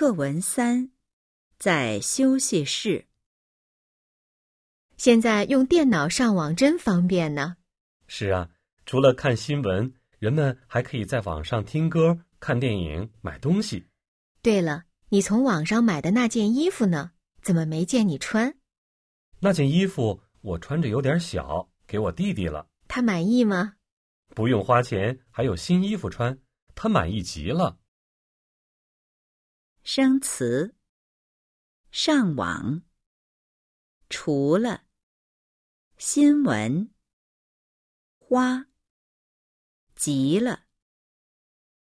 课文三，在休息室。现在用电脑上网真方便呢。是啊，除了看新闻，人们还可以在网上听歌、看电影、买东西。对了，你从网上买的那件衣服呢？怎么没见你穿？那件衣服我穿着有点小，给我弟弟了。他满意吗？不用花钱，还有新衣服穿，他满意极了。生词：上网、除了、新闻、花、急了。